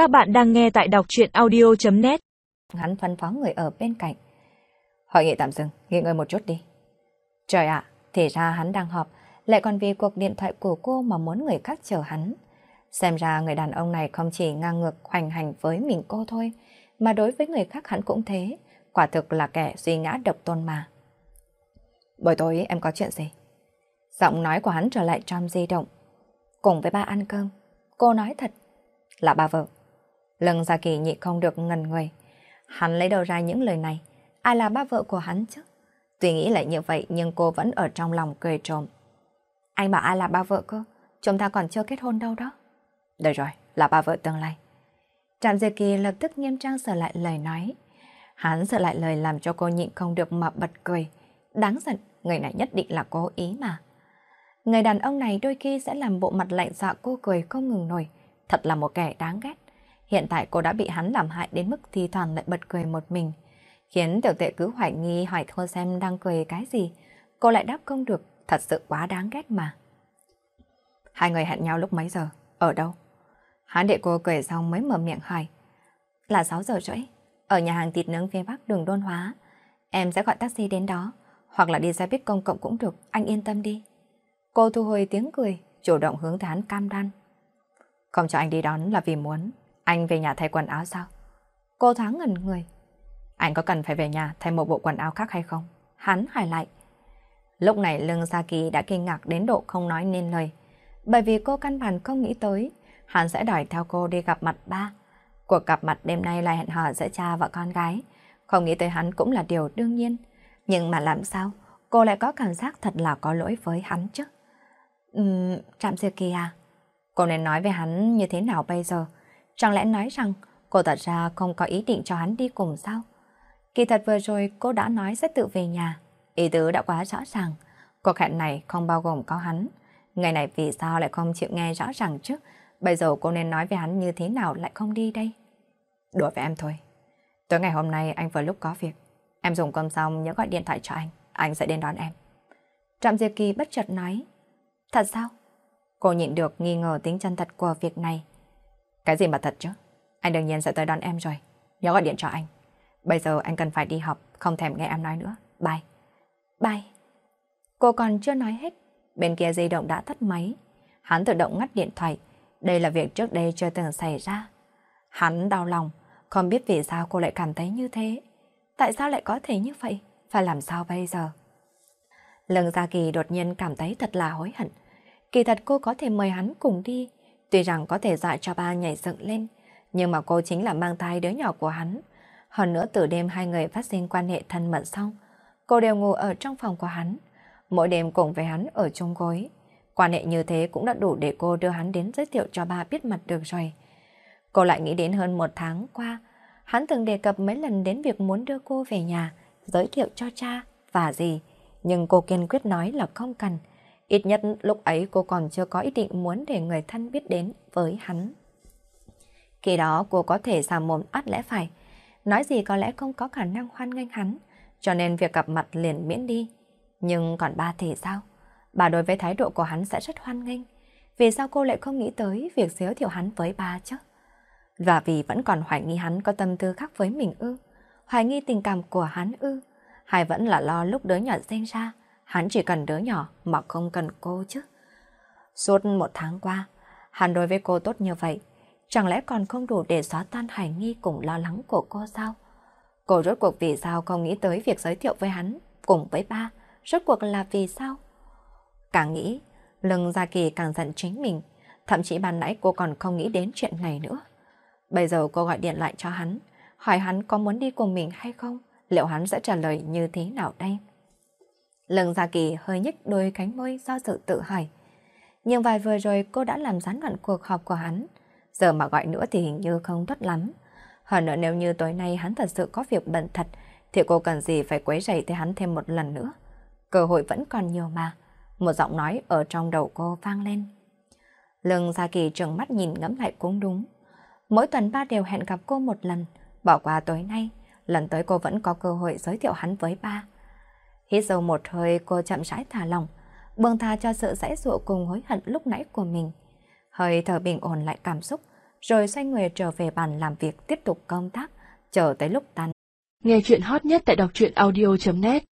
Các bạn đang nghe tại đọc chuyện audio.net Hắn phân phó người ở bên cạnh. Hội nghị tạm dừng, nghỉ ngơi một chút đi. Trời ạ, thì ra hắn đang họp, lại còn vì cuộc điện thoại của cô mà muốn người khác chờ hắn. Xem ra người đàn ông này không chỉ ngang ngược hoành hành với mình cô thôi, mà đối với người khác hắn cũng thế. Quả thực là kẻ suy ngã độc tôn mà. Buổi tối em có chuyện gì? Giọng nói của hắn trở lại trong di động. Cùng với ba ăn cơm, cô nói thật. Là ba vợ lần Gia Kỳ nhị không được ngần người. Hắn lấy đầu ra những lời này. Ai là ba vợ của hắn chứ? Tuy nghĩ lại như vậy nhưng cô vẫn ở trong lòng cười trộm. Anh bảo ai là ba vợ cơ? Chúng ta còn chưa kết hôn đâu đó. Được rồi, là ba vợ tương lai. Trạm Diệp Kỳ lập tức nghiêm trang sửa lại lời nói. Hắn sửa lại lời làm cho cô nhịn không được mà bật cười. Đáng giận, người này nhất định là cố ý mà. Người đàn ông này đôi khi sẽ làm bộ mặt lạnh dạ cô cười không ngừng nổi. Thật là một kẻ đáng ghét. Hiện tại cô đã bị hắn làm hại đến mức thi thoảng lại bật cười một mình. Khiến tiểu tệ cứ hoài nghi hỏi cô xem đang cười cái gì. Cô lại đáp không được, thật sự quá đáng ghét mà. Hai người hẹn nhau lúc mấy giờ? Ở đâu? Hắn đệ cô cười xong mới mở miệng hỏi. Là 6 giờ rưỡi, ở nhà hàng thịt nướng phía bắc đường Đôn Hóa. Em sẽ gọi taxi đến đó, hoặc là đi xe buýt công cộng cũng được, anh yên tâm đi. Cô thu hồi tiếng cười, chủ động hướng tới hắn cam đoan. Không cho anh đi đón là vì muốn anh về nhà thay quần áo sao? Cô thoáng ngẩn người. Anh có cần phải về nhà thay một bộ quần áo khác hay không? Hắn hỏi lại. Lúc này lưng Saki đã kinh ngạc đến độ không nói nên lời. Bởi vì cô căn bản không nghĩ tới hắn sẽ đòi theo cô đi gặp mặt ba. Cuộc gặp mặt đêm nay là hẹn hò giữa cha và con gái. Không nghĩ tới hắn cũng là điều đương nhiên. Nhưng mà làm sao cô lại có cảm giác thật là có lỗi với hắn chứ? Ừm, Trạm Diệp Kỳ à? Cô nên nói với hắn như thế nào bây giờ? Chẳng lẽ nói rằng cô thật ra không có ý định cho hắn đi cùng sao? Kỳ thật vừa rồi cô đã nói sẽ tự về nhà. Ý tứ đã quá rõ ràng. Cuộc hẹn này không bao gồm có hắn. Ngày này vì sao lại không chịu nghe rõ ràng chứ? Bây giờ cô nên nói với hắn như thế nào lại không đi đây? Đùa với em thôi. Tối ngày hôm nay anh vừa lúc có việc. Em dùng cơm xong nhớ gọi điện thoại cho anh. Anh sẽ đến đón em. Trạm Diệp Kỳ bất chợt nói. Thật sao? Cô nhịn được nghi ngờ tính chân thật của việc này. Cái gì mà thật chứ? Anh đương nhiên sẽ tới đón em rồi. Nhớ gọi điện cho anh. Bây giờ anh cần phải đi học, không thèm nghe em nói nữa. Bye. Bye. Cô còn chưa nói hết. Bên kia di động đã tắt máy. Hắn tự động ngắt điện thoại. Đây là việc trước đây chưa từng xảy ra. Hắn đau lòng, không biết vì sao cô lại cảm thấy như thế. Tại sao lại có thể như vậy? Phải làm sao bây giờ? Lương Gia Kỳ đột nhiên cảm thấy thật là hối hận. Kỳ thật cô có thể mời hắn cùng đi, tuy rằng có thể dọa cho ba nhảy dựng lên, nhưng mà cô chính là mang thai đứa nhỏ của hắn. Hơn nữa từ đêm hai người phát sinh quan hệ thân mật xong, cô đều ngủ ở trong phòng của hắn, mỗi đêm cùng với hắn ở chung gối. Quan hệ như thế cũng đã đủ để cô đưa hắn đến giới thiệu cho ba biết mặt được rồi. Cô lại nghĩ đến hơn một tháng qua, hắn từng đề cập mấy lần đến việc muốn đưa cô về nhà, giới thiệu cho cha và gì, nhưng cô kiên quyết nói là không cần. Ít nhất lúc ấy cô còn chưa có ý định muốn để người thân biết đến với hắn. Khi đó cô có thể giả mồm át lẽ phải, nói gì có lẽ không có khả năng hoan nghênh hắn, cho nên việc gặp mặt liền miễn đi. Nhưng còn ba thì sao? Bà đối với thái độ của hắn sẽ rất hoan nghênh. Vì sao cô lại không nghĩ tới việc giới thiệu hắn với ba chứ? Và vì vẫn còn hoài nghi hắn có tâm tư khác với mình ư? Hoài nghi tình cảm của hắn ư? Hay vẫn là lo lúc đứa nhỏ sinh ra, hắn chỉ cần đứa nhỏ mà không cần cô chứ? Suốt một tháng qua, hắn đối với cô tốt như vậy, chẳng lẽ còn không đủ để xóa tan hoài nghi cùng lo lắng của cô sao? Cô rốt cuộc vì sao không nghĩ tới việc giới thiệu với hắn cùng với ba? Rốt cuộc là vì sao? Càng nghĩ, lưng Gia Kỳ càng giận chính mình, thậm chí ban nãy cô còn không nghĩ đến chuyện này nữa. Bây giờ cô gọi điện lại cho hắn, hỏi hắn có muốn đi cùng mình hay không, liệu hắn sẽ trả lời như thế nào đây? Lương Gia Kỳ hơi nhích đôi cánh môi do sự tự hỏi. Nhưng vài vừa rồi cô đã làm gián đoạn cuộc họp của hắn, giờ mà gọi nữa thì hình như không tốt lắm. Hơn nữa nếu như tối nay hắn thật sự có việc bận thật, thì cô cần gì phải quấy rầy tới hắn thêm một lần nữa. Cơ hội vẫn còn nhiều mà. Một giọng nói ở trong đầu cô vang lên. Lương Gia Kỳ trừng mắt nhìn ngẫm lại cũng đúng. Mỗi tuần ba đều hẹn gặp cô một lần, bỏ qua tối nay, lần tới cô vẫn có cơ hội giới thiệu hắn với ba. Hít sâu một hơi cô chậm rãi thả lòng, buông tha cho sự dãy dụa cùng hối hận lúc nãy của mình. Hơi thở bình ổn lại cảm xúc, rồi xoay người trở về bàn làm việc tiếp tục công tác, chờ tới lúc tan. Nghe chuyện hot nhất tại đọc truyện audio.net